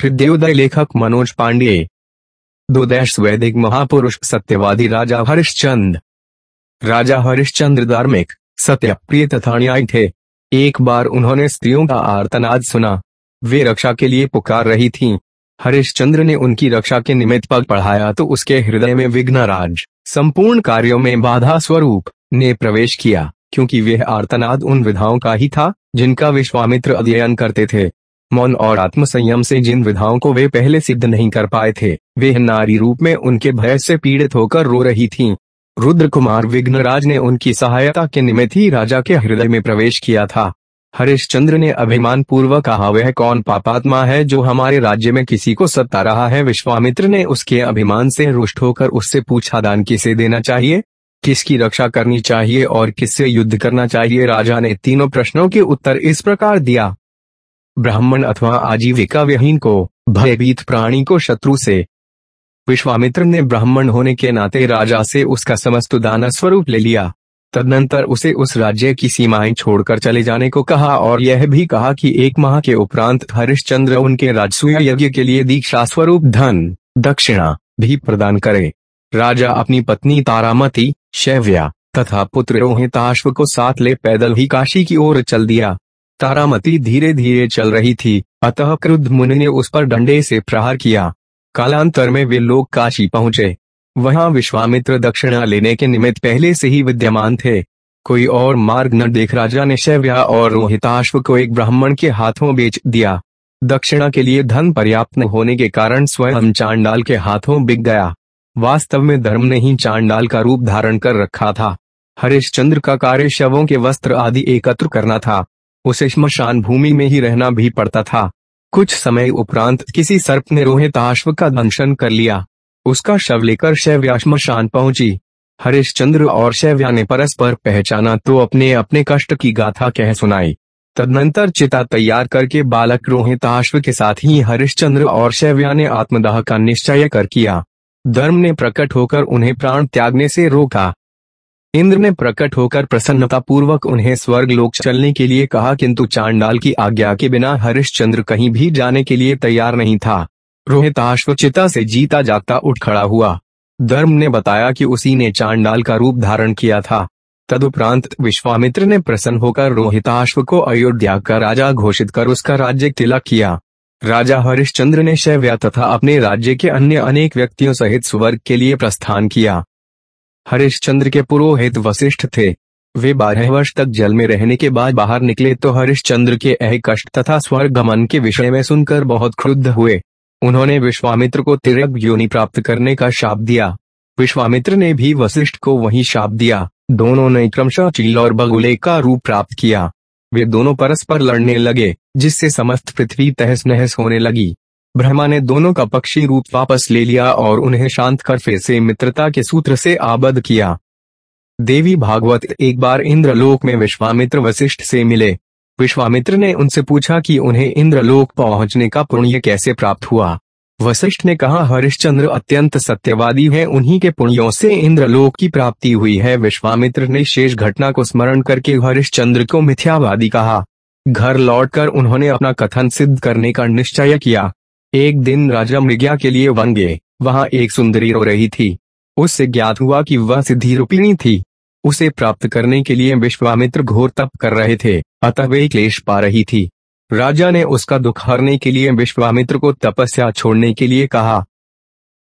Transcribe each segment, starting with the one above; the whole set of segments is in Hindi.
हृदयोदय लेखक मनोज पांडे। दो देश वैदिक महापुरुष सत्यवादी राजा हरिश्चंद्र राजा हरिश्चंद्र धार्मिक, सत्यप्रिय तथा न्याय थे। एक बार उन्होंने स्त्रियों का आर्तनाद सुना। वे रक्षा के लिए पुकार रही थीं। हरिश्चंद्र ने उनकी रक्षा के निमित्त पग पढ़ाया तो उसके हृदय में विघ्न राज। संपूर्ण कार्यों में बाधा स्वरूप ने प्रवेश किया, क्योंकि वह आर्तनाद उन विधाओं का ही था, जिनका विश्वामित्र अध्ययन करते थे। मौन और आत्मसंयम से जिन विधाओं को वे पहले सिद्ध नहीं कर पाए थे, वे नारी रूप में उनके भय से पीड़ित होकर रो रही थीं। रुद्र कुमार विघ्नराज ने उनकी सहायता के निमित्त ही राजा के हृदय में प्रवेश किया था। हरिश्चंद्र ने अभिमान पूर्वक कहा, वह कौन पापात्मा है जो हमारे राज्य में किसी को सत्ता रहा है? विश्वामित्र ने उसके अभिमान से रुष्ट होकर उससे पूछा, दान किसे देना चाहिए? किसकी रक्षा करनी चाहिए और किससे युद्ध करना चाहिए? राजा ने तीनों प्रश्नों के उत्तर इस प्रकार दिया। ब्राह्मण अथवा आजीविका विहीन को, भयभीत प्राणी को शत्रु से। विश्वामित्र ने ब्राह्मण होने के नाते राजा से उसका समस्त दान स्वरूप ले लिया। तदनंतर उसे उस राज्य की सीमाएँ छोड़कर चले जाने को कहा और यह भी कहा कि एक माह के उपरांत हरिश्चंद्र उनके राजसूय यज्ञ के लिए दीक्षा स्वरूप धन, दक्षिणा भी प्रदान करे। राजा अपनी पत्नी तारामती, शैव्या तथा पुत्र रोहिताश्व को साथ ले पैदल ही काशी की ओर चल दिया। तारामती धीरे धीरे चल रही थी, अतः क्रुद्ध मुनि ने उस पर डंडे से प्रहार किया। कालांतर में वे लोग काशी पहुँचे। वहाँ विश्वामित्र दक्षिणा लेने के निमित्त पहले से ही विद्यमान थे। कोई और मार्ग न देख राजा ने शैव्या और रोहिताश्व को एक ब्राह्मण के हाथों बेच दिया। दक्षिणा के लिए धन पर्याप्त न होने के कारण स्वयं चांडाल के हाथों बिक गया। वास्तव में धर्म ने ही चांडाल का रूप धारण कर रखा था। हरिश्चंद्र का कार्य शवों के वस्त्र आदि एकत्र करना था। उसे श्मशान भूमि में ही रहना भी पड़ता था। कुछ समय उपरांत किसी सर्प ने रोहिताश्व का दंशन कर लिया। उसका शव लेकर शैव्या श्मशान पहुँची। हरिश्चंद्र और शैव्या ने परस्पर पहचाना तो अपने अपने कष्ट की गाथा कह सुनाई। तदनंतर चिता तैयार करके बालक रोहिताश्व के साथ ही हरिश्चंद्र और शैव्या ने आत्मदाह का निश्चय कर किया। धर्म ने प्रकट होकर उन्हें प्राण त्यागने से रोका। इंद्र ने प्रकट होकर प्रसन्नता पूर्वक उन्हें स्वर्ग लोक चलने के लिए कहा, किंतु चांडाल की आज्ञा के बिना हरिश्चंद्र कहीं भी जाने के लिए तैयार नहीं था। रोहिताश्व चिता से जीता जागता उठ खड़ा हुआ। धर्म ने बताया कि उसी ने चांडाल का रूप धारण किया था। तदुपरांत विश्वामित्र ने प्रसन्न होकर रोहिताश्व को अयोध्या का राजा घोषित कर उसका राज्य तिलक किया। राजा हरिश्चंद्र ने शैव्या तथा अपने राज्य के अन्य अनेक व्यक्तियों सहित स्वर्ग के लिए प्रस्थान किया। हरिश्चंद्र के पुरोहित वशिष्ठ थे। वे बारह वर्ष तक जल में रहने के बाद बाहर निकले तो हरिश्चंद्र के अह कष्ट तथा स्वर्ग गमन के विषय में सुनकर बहुत क्रुद्ध हुए। उन्होंने विश्वामित्र को तिरक योनि प्राप्त करने का शाप दिया। विश्वामित्र ने भी वशिष्ठ को वही शाप दिया। दोनों ने क्रमशः चील और बगुले का रूप प्राप्त किया। वे दोनों परस्पर लड़ने लगे, जिससे समस्त पृथ्वी तहस नहस होने लगी। ब्रह्मा ने दोनों का पक्षी रूप वापस ले लिया और उन्हें शांत कर फिर से मित्रता के सूत्र से आबद्ध किया। देवी भागवत एक बार इंद्रलोक में विश्वामित्र वशिष्ठ से मिले। विश्वामित्र ने उनसे पूछा कि उन्हें इंद्रलोक पहुँचने का पुण्य कैसे प्राप्त हुआ? वशिष्ठ ने कहा, हरिश्चंद्र अत्यंत सत्यवादी है, उन्हीं के पुण्यों से इंद्रलोक की प्राप्ति हुई है। विश्वामित्र ने शेष घटना को स्मरण करके हरिश्चंद्र को मिथ्यावादी कहा। घर लौटकर उन्होंने अपना कथन सिद्ध करने का निश्चय किया। एक दिन राजा मृग्या के लिए वन गए। वहाँ एक सुंदरी रो रही थी। उससे ज्ञात हुआ कि वह सिद्धि रूपिणी थी। उसे प्राप्त करने के लिए विश्वामित्र घोर तप कर रहे थे। अतः वे क्लेश पा रही थी। राजा ने उसका दुख हरने के लिए विश्वामित्र को तपस्या छोड़ने के लिए कहा।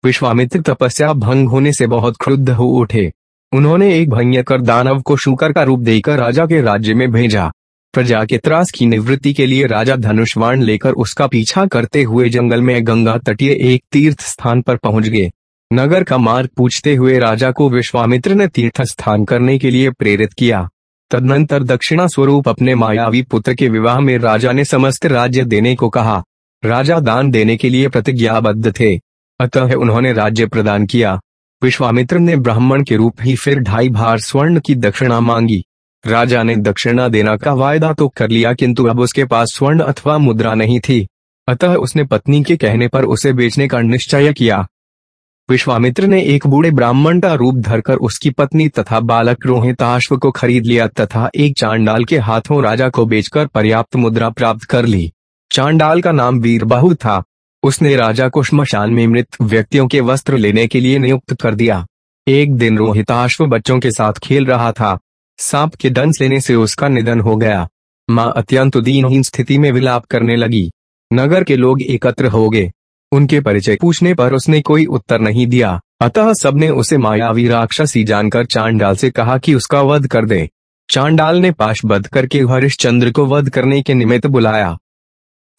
विश्वामित्र तपस्या भंग होने से बहुत क्रुद्ध हो उठे। उन्होंने एक भयंकर दानव को शुकर का रूप देकर राजा के राज्य में भेजा। प्रजा के त्रास की निवृत्ति के लिए राजा धनुष्वाण लेकर उसका पीछा करते हुए जंगल में गंगा तटीय एक तीर्थ स्थान पर पहुँच गए। नगर का मार्ग पूछते हुए राजा को विश्वामित्र ने तीर्थ स्थान करने के लिए प्रेरित किया। तदनंतर दक्षिणा स्वरूप अपने मायावी पुत्र के विवाह में राजा ने समस्त राज्य देने को कहा। राजा दान देने के लिए प्रतिज्ञाबद्ध थे। अतः उन्होंने राज्य प्रदान किया। विश्वामित्र ने ब्राह्मण के रूप ही फिर ढाई भार स्वर्ण की दक्षिणा मांगी। राजा ने दक्षिणा देना का वायदा तो कर लिया, किंतु अब उसके पास स्वर्ण अथवा मुद्रा नहीं थी। अतः उसने पत्नी के कहने पर उसे बेचने का निश्चय किया। विश्वामित्र ने एक बूढ़े ब्राह्मण का रूप धरकर उसकी पत्नी तथा बालक रोहिताश्व को खरीद लिया तथा एक चांडाल के हाथों राजा को बेचकर पर्याप्त मुद्रा प्राप्त कर ली। चांडाल का नाम वीरबाहु था। उसने राजा को श्मशान में मृत व्यक्तियों के वस्त्र लेने के लिए नियुक्त कर दिया। एक दिन रोहिताश्व बच्चों के साथ खेल रहा था। सांप के दंश लेने से उसका निधन हो गया। माँ अत्यंत दीनहीन स्थिति में विलाप करने लगी। नगर के लोग एकत्र हो गए। उनके परिचय पूछने पर उसने कोई उत्तर नहीं दिया। अतः सबने उसे मायावी राक्षसी जानकर चांडाल से कहा कि उसका वध कर दे। चांडाल ने पाशबद्ध करके हरिश्चंद्र को वध करने के निमित्त बुलाया।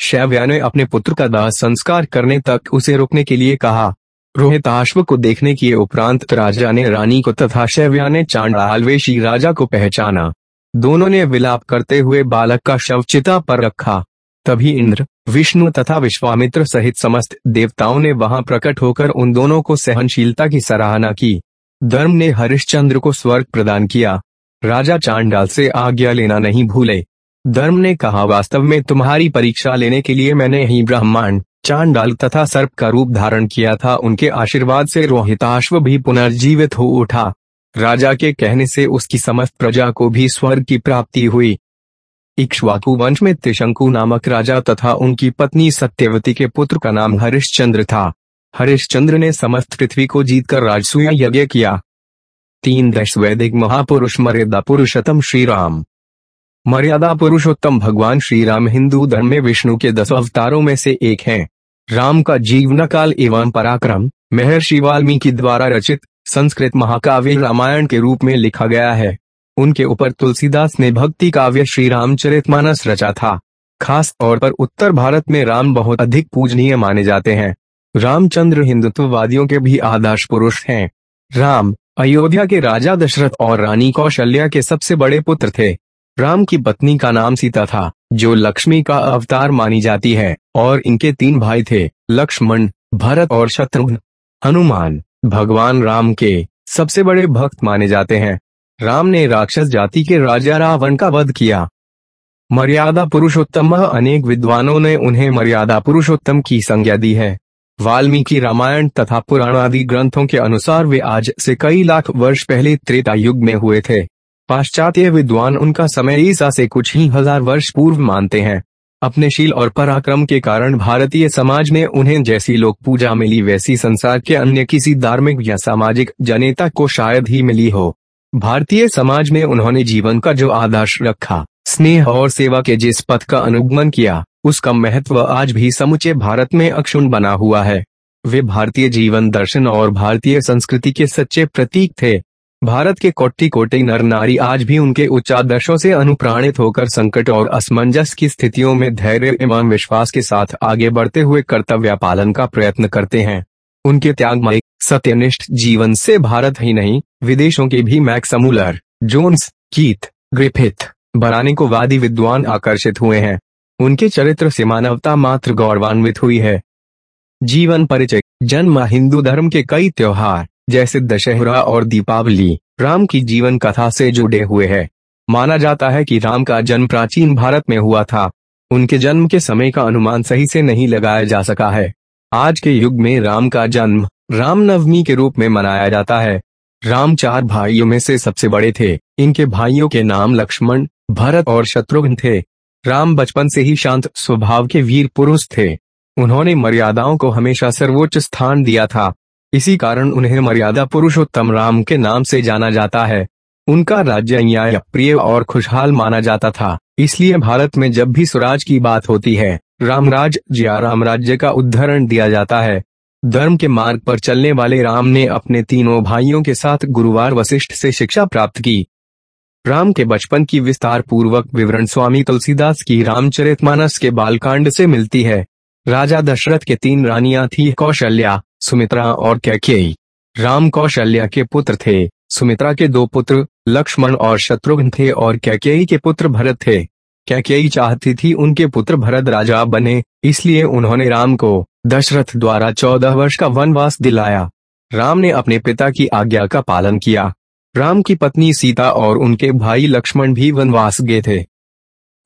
शैव्या ने अपने पुत्र का दाह संस्कार करने तक उसे रोकने के लिए कहा। रोहिताश्व को देखने के उपरांत राजा ने रानी को तथा शैव्या ने चांडालवेशी राजा को पहचाना। दोनों ने विलाप करते हुए बालक का शव चिता पर रखा। तभी इंद्र, विष्णु तथा विश्वामित्र सहित समस्त देवताओं ने वहाँ प्रकट होकर उन दोनों को सहनशीलता की सराहना की। धर्म ने हरिश्चंद्र को स्वर्ग प्रदान किया। राजा चांडाल से आज्ञा लेना नहीं भूले। धर्म ने कहा, वास्तव में तुम्हारी परीक्षा लेने के लिए मैंने ही ब्रह्मांड चांडाल तथा सर्प का रूप धारण किया था, उनके आशीर्वाद से रोहिताश्व भी पुनर्जीवित हो उठा। राजा के कहने से उसकी समस्त प्रजा को भी स्वर्ग की प्राप्ति हुई। इक्ष्वाकु वंश में त्रिशंकु नामक राजा तथा उनकी पत्नी सत्यवती के पुत्र का नाम हरिश्चंद्र था। हरिश्चंद्र ने समस्त पृथ्वी को जीतकर राजसूय यज्ञ किया। तीन दश वैदिक महापुरुष मर्यादा पुरुषोत्तम श्री राम मर्यादा पुरुषोत्तम भगवान श्री राम हिंदू धर्म में विष्णु के दस अवतारों में से एक हैं। राम का जीवन काल एवं पराक्रम, महर्षि वाल्मीकि द्वारा रचित, संस्कृत महाकाव्य रामायण के रूप में लिखा गया है। उनके ऊपर तुलसीदास ने भक्ति काव्य श्री रामचरितमानस रचा था। खास तौर पर उत्तर भारत में राम बहुत अधिक पूजनीय माने जाते हैं। रामचंद्र हिंदुत्ववादियों के भी आदर्श पुरुष हैं। राम, अयोध्या के राजा दशरथ और रानी कौशल्या के सबसे बड़े पुत्र थे। राम की पत्नी का नाम सीता था। जो लक्ष्मी का अवतार मानी जाती है, और इनके तीन भाई थे, लक्ष्मण, भरत और शत्रुघ्न। हनुमान, भगवान राम के सबसे बड़े भक्त माने जाते हैं। राम ने राक्षस जाति के राजा रावण का वध किया। मर्यादा पुरुषोत्तम, अनेक विद्वानों ने उन्हें मर्यादा पुरुषोत्तम की संज्ञा दी है। वाल्मीकि रामायण तथा पुराण आदि ग्रंथों के अनुसार वे आज से कई लाख वर्ष पहले त्रेता युग में हुए थे। पाश्चात्य विद्वान उनका समय ईसा से कुछ ही हज़ार वर्ष पूर्व मानते हैं। अपने शील और पराक्रम के कारण भारतीय समाज में उन्हें जैसी लोक पूजा मिली वैसी संसार के अन्य किसी धार्मिक या सामाजिक जनेता को शायद ही मिली हो। भारतीय समाज में उन्होंने जीवन का जो आदर्श रखा, स्नेह और सेवा के जिस पथ का अनुगमन किया, उसका महत्व आज भी समूचे भारत में अक्षुण बना हुआ है। वे भारतीय जीवन दर्शन और भारतीय संस्कृति के सच्चे प्रतीक थे। भारत के कोटि कोटि नर नारी आज भी उनके उच्चादर्शों से अनुप्राणित होकर संकट और असमंजस की स्थितियों में धैर्य एवं विश्वास के साथ आगे बढ़ते हुए कर्तव्य पालन का प्रयत्न करते हैं। उनके त्यागमय सत्यनिष्ठ जीवन से भारत ही नहीं, विदेशों के भी मैक्समुलर जोन्स, कीथ, ग्रिफिथ बनाने को वादी विद्वान आकर्षित हुए हैं। उनके चरित्र से मानवता मात्र गौरवान्वित हुई है। जीवन परिचय, जन्म, हिंदू धर्म के कई त्योहार जैसे दशहरा और दीपावली, राम की जीवन कथा से जुड़े हुए हैं। माना जाता है कि राम का जन्म प्राचीन भारत में हुआ था। उनके जन्म के समय का अनुमान सही से नहीं लगाया जा सका है। आज के युग में राम का जन्म, रामनवमी के रूप में मनाया जाता है। राम चार भाइयों में से सबसे बड़े थे। इनके भाइयों के नाम लक्ष्मण, भरत और शत्रुघ्न थे। राम बचपन से ही शांत स्वभाव के वीर पुरुष थे। उन्होंने मर्यादाओं को हमेशा सर्वोच्च स्थान दिया था। इसी कारण उन्हें मर्यादा पुरुषोत्तम राम के नाम से जाना जाता है। उनका राज्य न्याय प्रिय और खुशहाल माना जाता था। इसलिए भारत में जब भी स्वराज की बात होती है, रामराज, जिया राम राज्य का उदाहरण दिया जाता है। धर्म के मार्ग पर चलने वाले राम ने अपने तीनों भाइयों के साथ गुरुवार वशिष्ठ से शिक्षा प्राप्त की। राम के बचपन की विस्तार पूर्वक विवरण स्वामी तुलसीदास की रामचरितमानस के बालकांड से मिलती है। राजा दशरथ के तीन रानियाँ थी कौशल्या। सुमित्रा, और कैकेयी राम कौशल्या के पुत्र थे। सुमित्रा के दो पुत्र, लक्ष्मण और शत्रुघ्न थे, और कैकेयी के पुत्र भरत थे। कैकेयी चाहती थी उनके पुत्र भरत राजा बने, इसलिए उन्होंने राम को दशरथ द्वारा चौदह वर्ष का वनवास दिलाया। राम ने अपने पिता की आज्ञा का पालन किया। राम की पत्नी सीता और उनके भाई लक्ष्मण भी वनवास गए थे।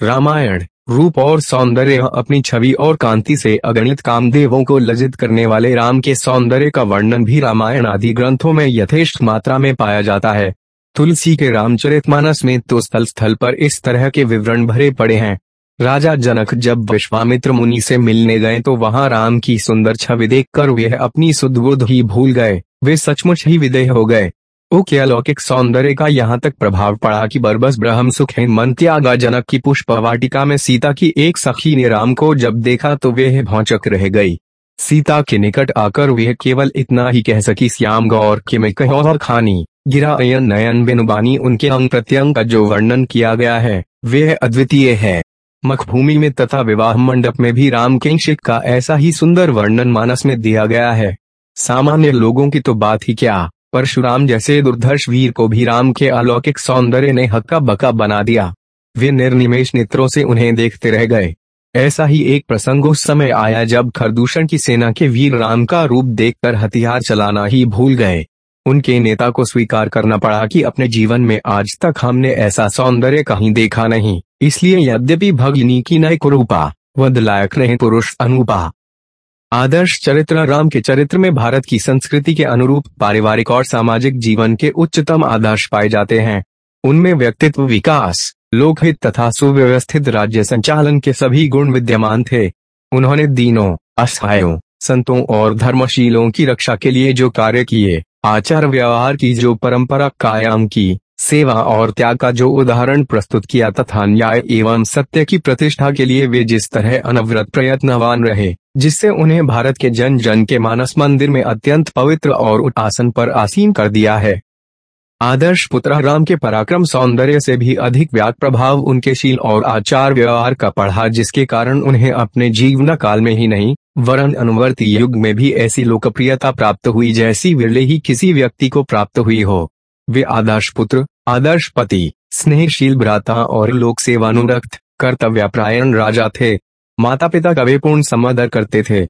रामायण। रूप और सौंदर्य अपनी छवि और कांति से अगणित कामदेवों को लजित करने वाले राम के सौंदर्य का वर्णन भी रामायण आदि ग्रंथों में यथेष्ट मात्रा में पाया जाता है। तुलसी के रामचरितमानस में तो स्थल स्थल पर इस तरह के विवरण भरे पड़े हैं। राजा जनक जब विश्वामित्र मुनि से मिलने गए तो वहाँ राम की सुंदर छवि देखकर वे अपनी सुदबुद ही भूल गए। वे सचमुच ही विदेह हो गए। ओ के अलौकिक सौंदर्य का यहाँ तक प्रभाव पड़ा कि बरबस ब्रह्म सुख मन त्यागा जनक की पुष्प वाटिका में सीता की एक सखी ने राम को जब देखा तो वे भौचक रह गई। सीता के निकट आकर वह केवल इतना ही कह सकी, श्याम गौर के में कहो और खानी। गिरा अयन नयन बेनुबानी उनके अंग प्रत्यंग का जो वर्णन किया गया है, वह अद्वितीय है। मखभूमि में तथा विवाह मंडप में भी राम किंशिक का ऐसा ही सुंदर वर्णन मानस में दिया गया है। सामान्य लोगों की तो बात ही क्या? परशुराम जैसे दुर्धर्ष वीर को भी राम के अलौकिक सौंदर्य ने हक्का बका बना दिया। वे निर्निमेश नेत्रों से उन्हें देखते रह गए। ऐसा ही एक प्रसंग उस समय आया जब खरदूषण की सेना के वीर राम का रूप देखकर हथियार चलाना ही भूल गए। उनके नेता को स्वीकार करना पड़ा कि अपने जीवन में आज तक हमने ऐसा सौंदर्य कहीं देखा नहीं, इसलिए यद्यपि भगिनी की नय कुरूपा, वद लायक रहे पुरुष अनुपा। आदर्श चरित्र राम के चरित्र में भारत की संस्कृति के अनुरूप पारिवारिक और सामाजिक जीवन के उच्चतम आदर्श पाए जाते हैं। उनमें व्यक्तित्व विकास, लोकहित तथा सुव्यवस्थित राज्य संचालन के सभी गुण विद्यमान थे। उन्होंने दीनों, असहायों, संतों और धर्मशीलों की रक्षा के लिए जो कार्य किए, आचार व्यवहार की जो परंपरा कायम की सेवा और त्याग का जो उदाहरण प्रस्तुत किया तथा न्याय एवं सत्य की प्रतिष्ठा के लिए वे जिस तरह अनवरत प्रयत्नवान रहे, जिससे उन्हें भारत के जन जन के मानस मंदिर में अत्यंत पवित्र और उठासन पर आसीन कर दिया है। आदर्श पुत्र राम के पराक्रम सौंदर्य से भी अधिक व्याग प्रभाव उनके शील और आचार व्यवहार का पढ़ा जिसके कारण उन्हें अपने जीवन काल में ही नहीं, वरन अनुवर्ती युग में भी ऐसी लोकप्रियता प्राप्त हुई जैसी विरले ही किसी व्यक्ति को प्राप्त हुई हो। वे आदर्श पुत्र आदर्श पति स्नेहशील भ्राता और लोक सेवानुरक्त कर्तव्यप्रायण राजा थे। माता पिता का वे पूर्ण समादर करते थे।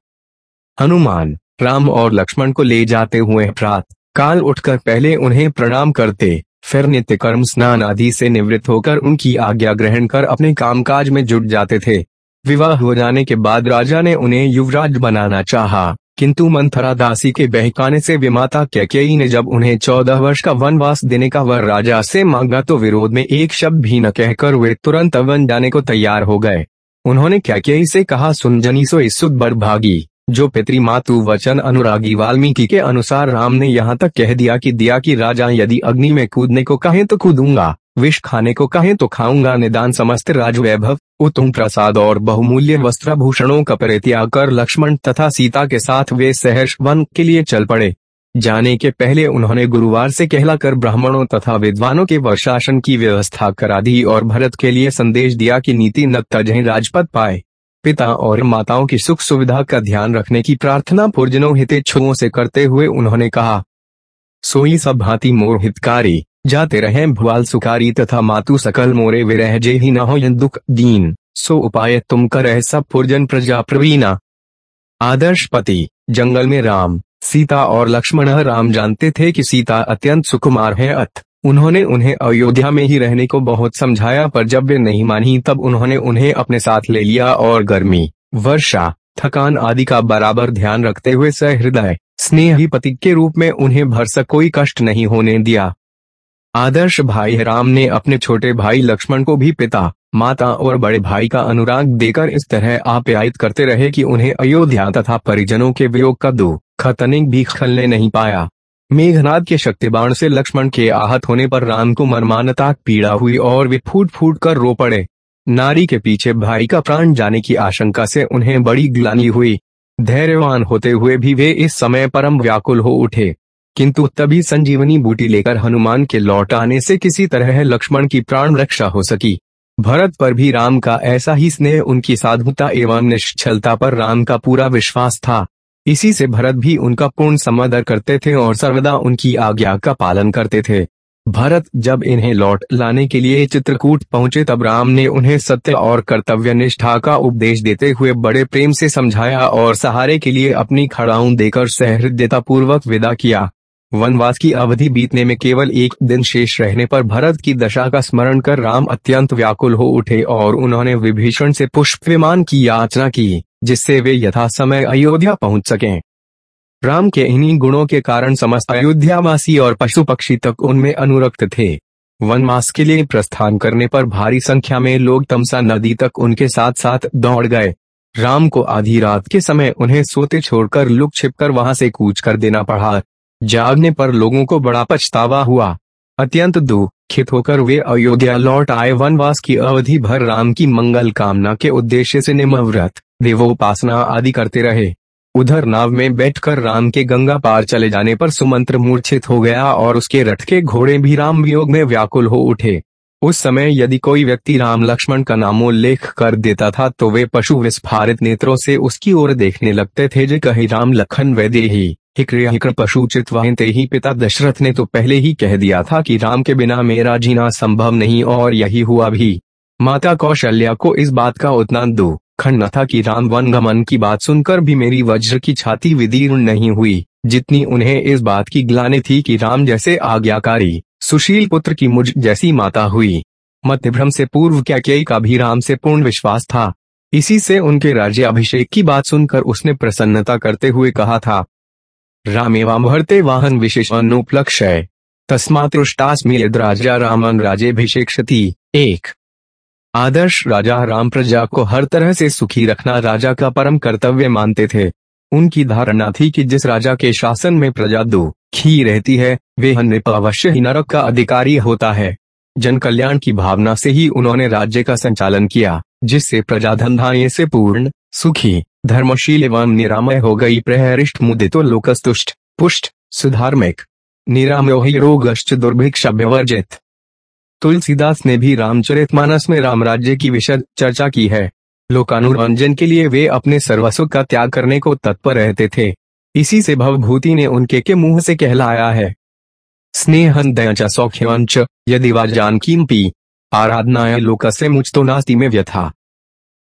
हनुमान राम और लक्ष्मण को ले जाते हुए प्रात काल उठकर पहले उन्हें प्रणाम करते फिर नित्य कर्म स्नान आदि से निवृत्त होकर उनकी आज्ञा ग्रहण कर अपने कामकाज में जुट जाते थे। विवाह हो जाने के बाद राजा ने उन्हें युवराज बनाना चाहा, किंतु मंथरा दासी के बहकाने से विमाता कैकेयी ने जब उन्हें चौदह वर्ष का वनवास देने का वर राजा से मांगा तो विरोध में एक शब्द भी न कहकर वे तुरंत वन जाने को तैयार हो गए। उन्होंने कैकेयी से कहा, सुनजनी सो इस भागी, जो पितृमातु वचन अनुरागी वाल्मीकि के अनुसार राम ने यहाँ तक कह दिया कि दिया कि राजा यदि अग्नि में कूदने को कहें तो कूदूँगा। विष खाने को कहें तो खाऊँगा, निदान समस्त राजवैभव उत्तम प्रसाद और बहुमूल्य वस्त्रभूषणों का परित्याग कर लक्ष्मण तथा सीता के साथ वे सहर्ष वन के लिए चल पड़े। जाने के पहले उन्होंने गुरुवार से कहलाकर ब्राह्मणों तथा विद्वानों के वर्षासन की व्यवस्था करा दी और भरत के लिए संदेश दिया कि नीति न तजह राजपद पाए। पिता और माताओं की सुख सुविधा का ध्यान रखने की प्रार्थना पुरजनों हितेच्छुओं से करते हुए उन्होंने कहा, सोई सब भांति मोर हितकारी। जाते रहे भुआल सुकारी तथा मातु सकल मोरे विरह जे ही न हो दुख दीन। सो उपाय तुम कर सब पुरजन प्रजा प्रवीणा। आदर्श पति, जंगल में राम। सीता और लक्ष्मण राम जानते थे कि सीता अत्यंत सुकुमार है अथ। उन्होंने उन्हें अयोध्या में ही रहने को बहुत समझाया पर जब वे नहीं मानी तब उन्होंने उन्हें अपने साथ ले लिया और गर्मी, वर्षा, थकान आदि का बराबर ध्यान रखते हुए सहृदय, स्नेही पति के रूप में उन्हें भरसक कोई कष्ट नहीं होने दिया। आदर्श भाई राम ने अपने छोटे भाई लक्ष्मण को भी पिता, माता और बड़े भाई का अनुराग देकर इस तरह आप्यायित करते रहे कि उन्हें अयोध्या तथा परिजनों के वियोग का दो खतनिक भी खलने नहीं पाया। मेघनाथ के शक्तिबाण से लक्ष्मण के आहत होने पर राम को मरमानता पीड़ा हुई और वे फूट फूट कर रो पड़े। नारी के पीछे भाई का प्राण जाने की आशंका से उन्हें बड़ी ग्लानी हुई। धैर्यवान होते हुए भी वे इस समय परम व्याकुल हो उठे। किंतु तभी संजीवनी बूटी लेकर हनुमान के लौट आने से किसी तरह लक्ष्मण की प्राण रक्षा हो सकी। भरत पर भी राम का ऐसा ही स्नेह उनकी साधुता एवं निश्चलता पर राम का पूरा विश्वास था। इसी से भरत भी उनका पूर्ण समादर करते थे और सर्वदा उनकी आज्ञा का पालन करते थे। भरत जब इन्हें लौट लाने के लिए चित्रकूट पहुँचे तब राम ने उन्हें सत्य और कर्तव्य निष्ठा का उपदेश देते हुए बड़े प्रेम से समझाया और सहारे के लिए अपनी खड़ाऊ देकर सहृदयता पूर्वक विदा किया। वनवास की अवधि बीतने में केवल एक दिन शेष रहने पर भरत की दशा का स्मरण कर राम अत्यंत व्याकुल हो उठे और उन्होंने विभीषण से पुष्प विमान की याचना की, जिससे वे यथा समय अयोध्या पहुँच सकें। राम के इन्हीं गुणों के कारण समस्त अयोध्यावासी और पशु पक्षी तक उनमें अनुरक्त थे। वनवास के लिए प्रस्थान करने पर भारी संख्या में लोग तमसा नदी तक उनके साथ साथ दौड़ गए। राम को आधी रात के समय उन्हें सोते छोड़कर लुक छिपकर वहाँ से कूच कर देना पड़ा। जागने पर लोगों को बड़ा पछतावा हुआ। अत्यंत दुखित होकर वे अयोध्या लौट आए। वनवास की अवधि भर राम की मंगल कामना के उद्देश्य से निमव्रत देवोपासना आदि करते रहे। उधर नाव में बैठकर राम के गंगा पार चले जाने पर सुमंत्र मूर्छित हो गया और उसके रथ के घोड़े भी राम वियोग में व्याकुल हो उठे। उस समय यदि कोई व्यक्ति राम लक्ष्मण का नामोल्लेख कर देता था तो वे पशु विस्फारित नेत्रों से उसकी ओर देखने लगते थे जो कही राम लखन वैदे ही पशु चितवाहते ही पिता दशरथ ने तो पहले ही कह दिया था कि राम के बिना मेरा जीना संभव नहीं और यही हुआ भी। माता कौशल्या को इस बात का उतना दो खंड न था कि राम वन गमन की बात सुनकर भी मेरी वज्र की छाती विदीर्ण नहीं हुई, जितनी उन्हें इस बात की ग्लानी थी कि राम जैसे आज्ञाकारी सुशील पुत्र की मुझ जैसी माता हुई। मत भ्रम से पूर्व क्या का भी राम से पूर्ण विश्वास था। इसी से उनके राज्य अभिषेक की बात सुनकर उसने प्रसन्नता करते हुए कहा था। राम एवं भरते वाहन विशेष अनुपलक्ष्य तस्मात्ष्टास्मी राजा रामन राजेभिषेक एक। आदर्श राजा राम प्रजा को हर तरह से सुखी रखना राजा का परम कर्तव्य मानते थे। उनकी धारणा थी कि जिस राजा के शासन में प्रजा दुखी रहती है, वे अवश्य ही नरक का अधिकारी होता है। जन कल्याण की भावना से ही उन्होंने राज्य का संचालन किया, जिससे प्रजा धनधान्य से पूर्ण, सुखी, धर्मशील एवं निरामय हो गई प्रहरिष्ट मुदितो लोकस्तुष्ट, पुष्ट, सुधार्मिक, निरामयोही रोगश्च दुर्भिक्ष तुलसीदास ने भी रामचरितमानस में राम राज्य की विशद चर्चा की है। लोकानुरंजन के लिए वे अपने सर्वस्व का त्याग करने को तत्पर रहते थे। इसी से भवभूति ने उनके के मुँह से कहलाया है। स्नेह दया सौख्यवंच, यदि वा जानकी आराधनाएँ लोकस्य से मुझ तो नास्ती में व्यथा।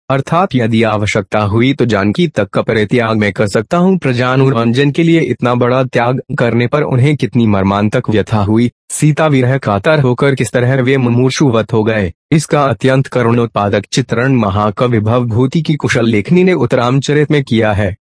अर्थात यदि आवश्यकता हुई तो जानकी तक का परित्याग मैं कर सकता हूँ। प्रजानुरंजन के लिए इतना बड़ा त्याग करने पर उन्हें कितनी मर्मांतक व्यथा हुई। सीता विरह कातर होकर किस तरह वे मुमूर्षुवत हो गए। इसका अत्यंत करुणोत्पादक चित्रण महाकवि भवभूति की कुशल लेखनी ने उत्तरामचरित में किया है।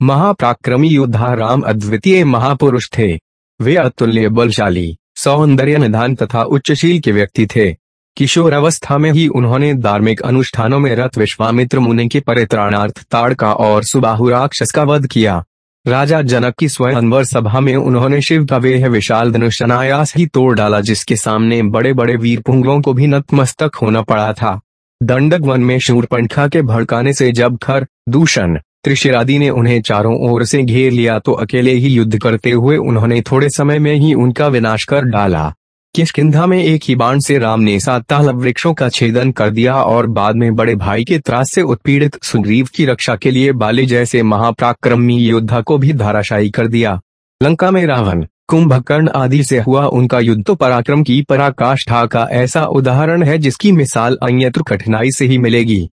महाप्राक्रमी योद्धा राम अद्वितीय महापुरुष थे। वे अतुल्य बलशाली सौंदर्य निधान तथा उच्चशील के व्यक्ति थे। किशोर अवस्था में ही उन्होंने धार्मिक अनुष्ठानों में रत विश्वामित्र मुनि के परित्राणार्थ ताड़का और सुबाहु राक्षस का वध किया। राजा जनक की स्वयंवर सभा में उन्होंने शिव का वेह विशाल धनुष अनायास ही तोड़ डाला जिसके सामने बड़े बड़े वीर पुंगों को भी नतमस्तक होना पड़ा था। दंडक वन में शूरपंखा के भड़काने से जब खर दूषण, त्रिशिरादि ने उन्हें चारों ओर से घेर लिया तो अकेले ही युद्ध करते हुए उन्होंने थोड़े समय में ही उनका विनाश कर डाला। किशकिंधा में एक ही बाण से राम ने सात ताल वृक्षों का छेदन कर दिया और बाद में बड़े भाई के त्रास से उत्पीड़ित सुग्रीव की रक्षा के लिए बाले जैसे महाप्राक्रमी योद्धा को भी धाराशायी कर दिया। लंका में रावण, कुंभकर्ण आदि से हुआ उनका युद्ध तो पराक्रम की पराकाष्ठा का ऐसा उदाहरण है जिसकी मिसाल अन्यत्र कठिनाई से ही मिलेगी।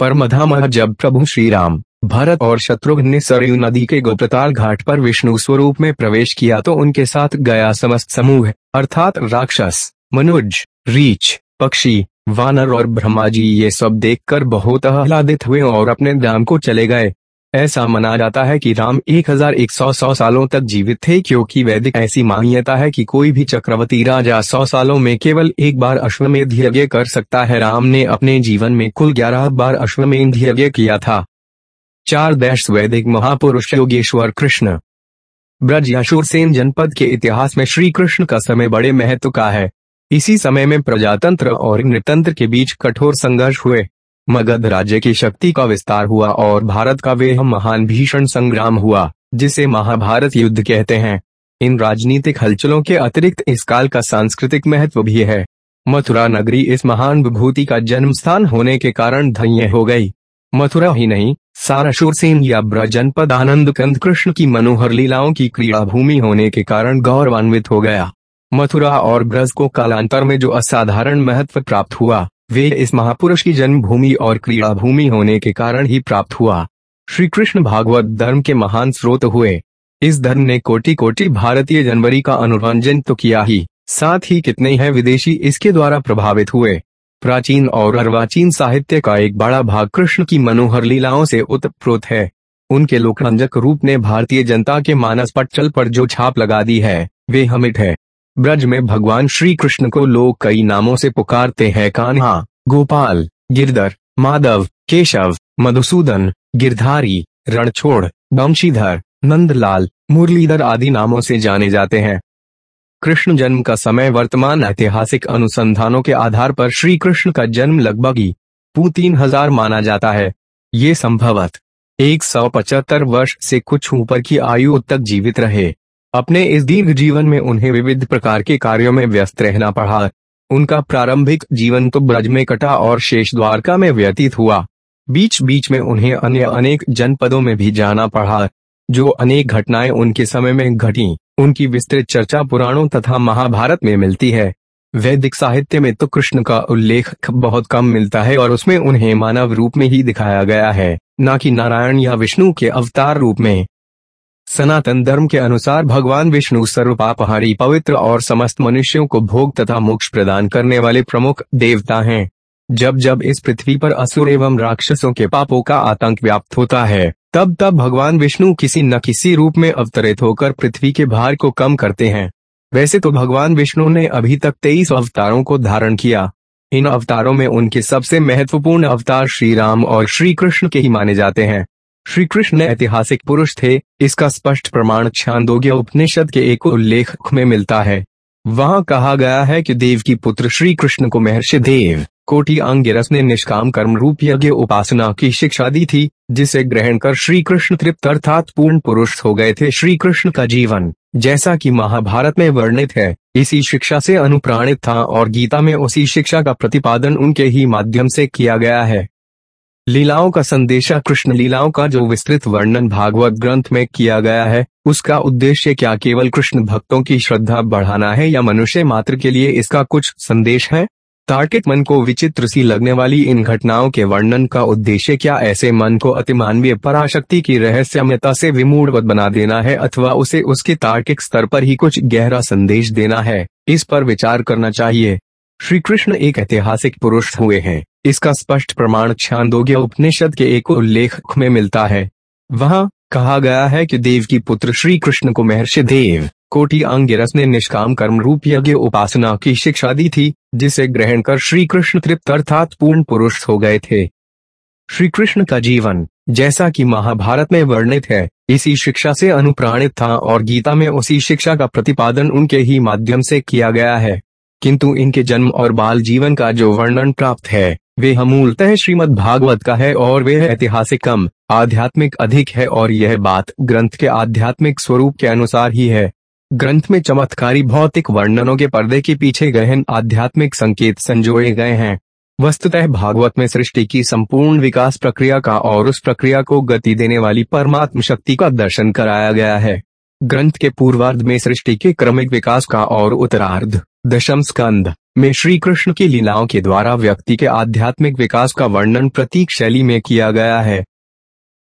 पर मधामह जब प्रभु श्री राम भरत और शत्रुघ्न ने सरयू नदी के गोप्रताल घाट पर विष्णु स्वरूप में प्रवेश किया तो उनके साथ गया समस्त समूह, अर्थात राक्षस, मनुज, रीछ, पक्षी, वानर और ब्रह्मा जी ये सब देखकर बहुत आह्लादित हुए और अपने दाम को चले गए। ऐसा माना जाता है कि राम एक हज़ार एक सौ सौ सालों तक जीवित थे क्योंकि वैदिक ऐसी मान्यता है कि कोई भी चक्रवर्ती राजा सौ सालों में केवल एक बार अश्वमेध यज्ञ कर सकता है। राम ने अपने जीवन में कुल ग्यारह बार अश्वमेध यज्ञ किया था। चार देश वैदिक महापुरुष योगेश्वर कृष्ण। ब्रज या शूरसेन जनपद के इतिहास में श्री कृष्ण का समय बड़े महत्व का है। इसी समय में प्रजातंत्र और नृतंत्र के बीच कठोर संघर्ष हुए। मगध राज्य की शक्ति का विस्तार हुआ और भारत का वे महान भीषण संग्राम हुआ, जिसे महाभारत युद्ध कहते हैं। इन राजनीतिक हलचलों के अतिरिक्त इस काल का सांस्कृतिक महत्व भी है। मथुरा नगरी इस महान विभूति का जन्म स्थान होने के कारण धन्य हो गई। मथुरा ही नहीं, सारा शूरसेन या ब्रज जनपद आनंद कंद कृष्ण की मनोहर लीलाओं की क्रीड़ा भूमि होने के कारण गौरवान्वित हो गया। मथुरा और ब्रज को कालांतर में जो असाधारण महत्व प्राप्त हुआ, वे इस महापुरुष की जन्मभूमि और क्रीड़ा भूमि होने के कारण ही प्राप्त हुआ। श्री कृष्ण भागवत धर्म के महान स्रोत हुए। इस धर्म ने कोटि कोटि भारतीय जनवरी का अनुरंजन तो किया ही, साथ ही कितने हैं विदेशी इसके द्वारा प्रभावित हुए। प्राचीन और अर्वाचीन साहित्य का एक बड़ा भाग कृष्ण की मनोहर लीलाओं से उत्प्रोत है। उनके लोकरंजक रूप ने भारतीय जनता के मानस पटल पर जो छाप लगा दी है, वे हमिट है। ब्रज में भगवान श्री कृष्ण को लोग कई नामों से पुकारते हैं, कान्हा, गोपाल, गिरधर, माधव, केशव, मधुसूदन, गिरधारी, रणछोड़, बंशीधर, नंदलाल, मुरलीधर आदि नामों से जाने जाते हैं। कृष्ण जन्म का समय वर्तमान ऐतिहासिक अनुसंधानों के आधार पर श्री कृष्ण का जन्म लगभग ही पू तीन हज़ार माना जाता है। ये संभवत एक सौ पचहत्तर वर्ष से कुछ ऊपर की आयु तक जीवित रहे। अपने इस दीर्घ जीवन में उन्हें विविध प्रकार के कार्यों में व्यस्त रहना पड़ा। उनका प्रारंभिक जीवन तो ब्रज में कटा और शेष द्वारका में व्यतीत हुआ। बीच बीच में उन्हें अन्य अनेक जनपदों में भी जाना पड़ा, जो अनेक घटनाएँ उनके समय में घटी। उनकी विस्तृत चर्चा पुराणों तथा महाभारत में मिलती है। वैदिक साहित्य में तो कृष्ण का उल्लेख बहुत कम मिलता है और उसमें उन्हें मानव रूप में ही दिखाया गया है, न कि नारायण या विष्णु के अवतार रूप में। सनातन धर्म के अनुसार भगवान विष्णु सर्वपापहारी, पवित्र और समस्त मनुष्यों को भोग तथा मोक्ष प्रदान करने वाले प्रमुख देवता हैं। जब जब इस पृथ्वी पर असुर एवं राक्षसों के पापों का आतंक व्याप्त होता है तब तब भगवान विष्णु किसी न किसी रूप में अवतरित होकर पृथ्वी के भार को कम करते हैं। वैसे तो भगवान विष्णु ने अभी तक तेईस अवतारों को धारण किया। इन अवतारों में उनके सबसे महत्वपूर्ण अवतार श्री राम और श्री कृष्ण के ही माने जाते हैं। श्री कृष्ण ऐतिहासिक पुरुष थे, इसका स्पष्ट प्रमाण छांदोग्य उपनिषद के एक उल्लेख में मिलता है। वहाँ कहा गया है कि देव की पुत्र श्री कृष्ण को महर्षि देव। कोटि अंगिरस ने निष्काम कर्म रूप यज्ञ उपासना की शिक्षा दी थी, जिसे ग्रहण कर श्री कृष्ण तृप्त अर्थात पूर्ण पुरुष हो गए थे श्री कृष्ण का जीवन, जैसा कि महाभारत में वर्णित है, इसी शिक्षा से अनुप्राणित था और गीता में उसी शिक्षा का प्रतिपादन उनके ही माध्यम से किया गया है। लीलाओं का संदेशा कृष्ण लीलाओं का जो विस्तृत वर्णन भागवत ग्रंथ में किया गया है, उसका उद्देश्य क्या केवल कृष्ण भक्तों की श्रद्धा बढ़ाना है या मनुष्य मात्र के लिए इसका कुछ संदेश है? तार्किक मन को विचित्र सी लगने वाली इन घटनाओं के वर्णन का उद्देश्य क्या ऐसे मन को अतिमानवीय पराशक्ति की रहस्यमयता से विमूढ़ बना देना है अथवा उसे उसके तार्किक स्तर पर ही कुछ गहरा संदेश देना है? इस पर विचार करना चाहिए। श्री कृष्ण एक ऐतिहासिक पुरुष हुए हैं। इसका स्पष्ट प्रमाण छांदोग्य उपनिषद के एक उल्लेख में मिलता है। वहाँ कहा गया है कि देव की पुत्र श्री कृष्ण को महर्षि देव, कोटि अंगिरस ने निष्काम कर्म रूप यज्ञ उपासना की शिक्षा दी थी, जिसे ग्रहण कर श्री कृष्ण तृप्त अर्थात पूर्ण पुरुष हो गए थे। श्री कृष्ण का जीवन, जैसा कि महाभारत में वर्णित है, इसी शिक्षा से अनुप्राणित था और गीता में उसी शिक्षा का प्रतिपादन उनके ही माध्यम से किया गया है। किंतु इनके जन्म और बाल जीवन का जो वर्णन प्राप्त है वे मूलतः श्रीमद भागवत का है और वे ऐतिहासिक कम आध्यात्मिक अधिक है और यह बात ग्रंथ के आध्यात्मिक स्वरूप के अनुसार ही है। ग्रंथ में चमत्कारी भौतिक वर्णनों के पर्दे के पीछे गहन आध्यात्मिक संकेत संजोए गए हैं। वस्तुतः भागवत में सृष्टि की संपूर्ण विकास प्रक्रिया का और उस प्रक्रिया को गति देने वाली परमात्म शक्ति का दर्शन कराया गया है। ग्रंथ के पूर्वार्ध में सृष्टि के क्रमिक विकास का और उत्तरार्ध, दशम स्कंद। में श्री कृष्ण की लीलाओं के द्वारा व्यक्ति के आध्यात्मिक विकास का वर्णन प्रतीक शैली में किया गया है।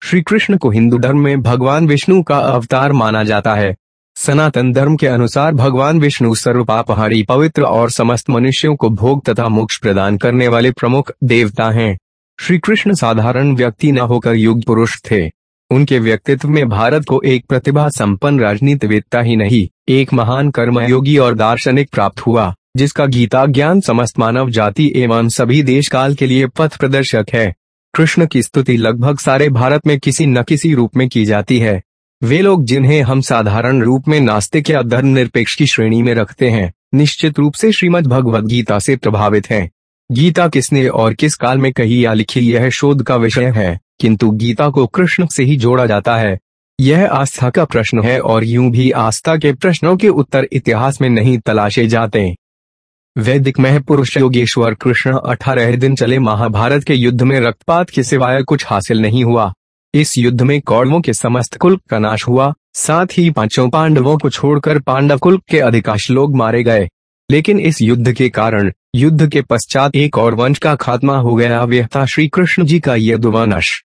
श्री कृष्ण को हिंदू धर्म में भगवान विष्णु का अवतार माना जाता है। सनातन धर्म के अनुसार भगवान विष्णु सर्वपापहारी, पवित्र और समस्त मनुष्यों को भोग तथा मोक्ष प्रदान करने वाले प्रमुख देवता हैं। श्री कृष्ण साधारण व्यक्ति न होकर युग पुरुष थे। उनके व्यक्तित्व में भारत को एक प्रतिभा संपन्न राजनीतिवेदता ही नहीं, एक महान कर्मयोगी और दार्शनिक प्राप्त हुआ। जिसका गीता ज्ञान समस्त मानव जाति एवं सभी देश काल के लिए पथ प्रदर्शक है। कृष्ण की स्तुति लगभग सारे भारत में किसी न किसी रूप में की जाती है। वे लोग जिन्हें हम साधारण रूप में नास्तिक या धर्म निरपेक्ष की श्रेणी में रखते हैं, निश्चित रूप से श्रीमद भगवद गीता से प्रभावित हैं। गीता किसने और किस काल में कही या लिखी यह शोध का विषय है, किंतु गीता को कृष्ण से ही जोड़ा जाता है। यह आस्था का प्रश्न है और यूँ भी आस्था के प्रश्नों के उत्तर इतिहास में नहीं तलाशे जाते। वैदिक महपुरुष योगेश्वर कृष्ण अठारह दिन चले महाभारत के युद्ध में रक्तपात के सिवाय कुछ हासिल नहीं हुआ। इस युद्ध में कौरवों के समस्त कुल का नाश हुआ, साथ ही पाँचों पांडवों को छोड़कर पांडव कुल के अधिकांश लोग मारे गए। लेकिन इस युद्ध के कारण, युद्ध के पश्चात एक और वंश का खात्मा हो गया, वह था श्री कृष्ण जी का यदुवंश।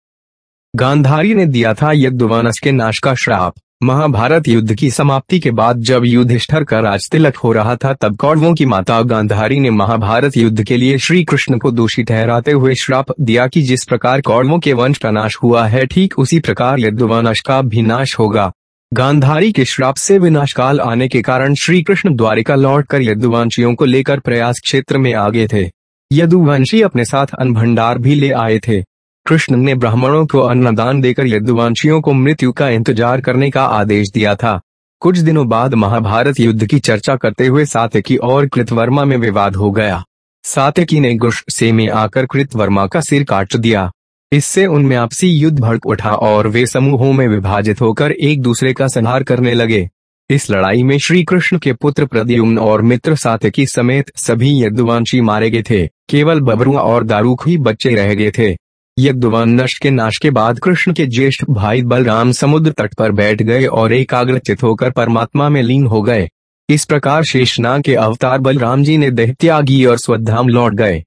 गांधारी ने दिया था यदुवंश के नाश का श्राप। महाभारत युद्ध की समाप्ति के बाद जब युधिष्ठर का राज तिलक हो रहा था, तब कौरवों की माता गांधारी ने महाभारत युद्ध के लिए श्री कृष्ण को दोषी ठहराते हुए श्राप दिया कि जिस प्रकार कौरवों के वंश का नाश हुआ है, ठीक उसी प्रकार यदुवंश का भी नाश होगा। गांधारी के श्राप से विनाशकाल आने के कारण श्री कृष्ण द्वारिका लौट कर यदुवंशियों को लेकर प्रयास क्षेत्र में आगे थे। यदुवंशी अपने साथ अन्न भंडार भी ले आए थे। कृष्ण ने ब्राह्मणों को अन्नदान देकर यदुवंशियों को मृत्यु का इंतज़ार करने का आदेश दिया था। कुछ दिनों बाद महाभारत युद्ध की चर्चा करते हुए सातकी और कृतवर्मा में विवाद हो गया। सातकी ने गुस्से में आकर कृतवर्मा का सिर काट दिया। इससे उनमें आपसी युद्ध भड़क उठा और वे समूहों में विभाजित होकर एक दूसरे का संहार करने लगे। इस लड़ाई में श्री कृष्ण के पुत्र प्रद्युम्न और मित्र सातकी समेत सभी यदुवंशी मारे गए थे। केवल बबरुआ और दारूक ही बच्चे रह गए थे। यज्ञवान नष्ट के नाश के बाद कृष्ण के ज्येष्ठ भाई बलराम समुद्र तट पर बैठ गए और एकाग्रचित होकर परमात्मा में लीन हो गए। इस प्रकार शेषनाग के अवतार बलराम जी ने देह त्यागी और स्वधाम लौट गए।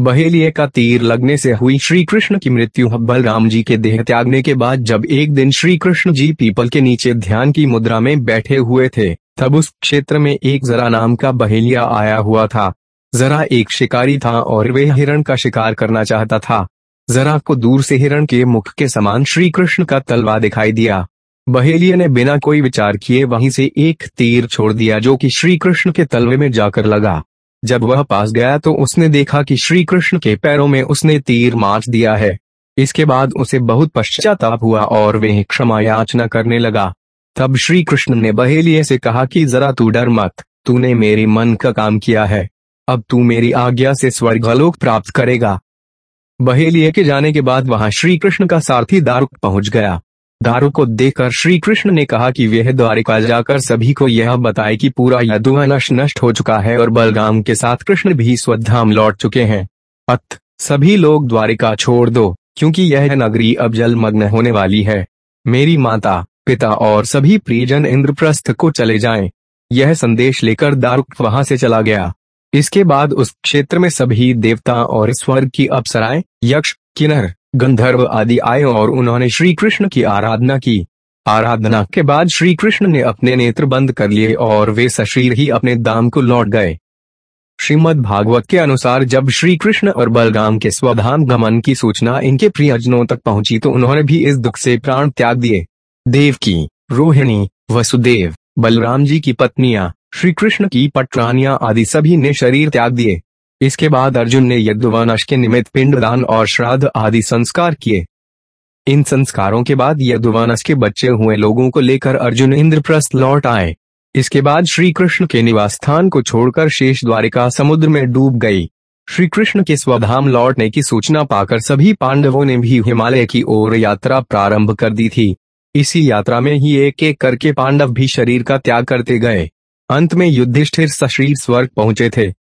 बहेलिए का तीर लगने से हुई श्री कृष्ण की मृत्यु बलराम जी के देह त्यागने के बाद जब एक दिन श्री कृष्ण जी पीपल के नीचे ध्यान की मुद्रा में बैठे हुए थे, तब उस क्षेत्र में एक जरा नाम का बहेलिया आया हुआ था। जरा एक शिकारी था और वे हिरण का शिकार करना चाहता था। जरा को दूर से हिरण के मुख के समान श्री कृष्ण का तलवा दिखाई दिया। बहेलिया ने बिना कोई विचार किए वहीं से एक तीर छोड़ दिया जो कि श्री कृष्ण के तलवे में जाकर लगा। जब वह पास गया तो उसने देखा कि श्री कृष्ण के पैरों में उसने तीर मार दिया है। इसके बाद उसे बहुत पश्चाताप हुआ और वह क्षमा याचना करने लगा। तब श्री कृष्ण ने बहेलिए से कहा कि जरा तू डर मत, तूने मेरे मन का काम किया है। अब तू मेरी आज्ञा से स्वर्गलोक प्राप्त करेगा। बहेलिए के जाने के बाद वहाँ श्री कृष्ण का सारथी दारुक पहुँच गया। दारू को देखकर श्री कृष्ण ने कहा कि वह द्वारिका जाकर सभी को यह बताए कि पूरा यदुवनश नष्ट हो चुका है और बलराम के साथ कृष्ण भी स्वधाम लौट चुके हैं। अत सभी लोग द्वारिका छोड़ दो, क्योंकि यह नगरी अब जलमग्न होने वाली है। मेरी माता, पिता और सभी प्रियजन इंद्रप्रस्थ को चले जाएँ। यह संदेश लेकर दारुक वहाँ से चला गया। इसके बाद उस क्षेत्र में सभी देवता और स्वर्ग की अप्सराएँ, यक्ष, किन्नर, गंधर्व आदि आए और उन्होंने श्री कृष्ण की आराधना की। आराधना के बाद श्री कृष्ण ने अपने नेत्र बंद कर लिए और वे सशरीर ही अपने दाम को लौट गए। श्रीमद भागवत के अनुसार जब श्री कृष्ण और बलराम के स्वधाम गमन की सूचना इनके प्रियजनों तक पहुँची तो उन्होंने भी इस दुख से प्राण त्याग दिए। देव की, रोहिणी, वसुदेव, बलराम जी की पत्नियाँ श्री कृष्ण की पटरानियाँ आदि सभी ने शरीर त्याग दिए। इसके बाद अर्जुन ने यज्ञवानश के निमित्त पिंडदान और श्राद्ध आदि संस्कार किए। इन संस्कारों के बाद यदुवानस के बच्चे हुए लोगों को लेकर अर्जुन इंद्रप्रस्थ लौट आए। इसके बाद श्री कृष्ण के निवास स्थान को छोड़कर शेष द्वारिका समुद्र में डूब गई। श्री कृष्ण के स्वधाम लौटने की सूचना पाकर सभी पांडवों ने भी हिमालय की ओर यात्रा प्रारंभ कर दी थी। इसी यात्रा में ही एक एक करके पांडव भी शरीर का त्याग करते गए। अंत में युधिष्ठिर सशरीर स्वर्ग पहुँचे थे।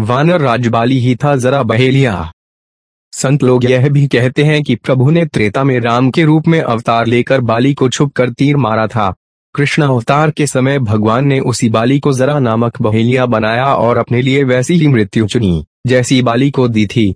वानर राजबाली ही था जरा बहेलिया। संत लोग यह भी कहते हैं कि प्रभु ने त्रेता में राम के रूप में अवतार लेकर बाली को छुप कर तीर मारा था। कृष्ण अवतार के समय भगवान ने उसी बाली को जरा नामक बहेलिया बनाया और अपने लिए वैसी ही मृत्यु चुनी, जैसी बाली को दी थी।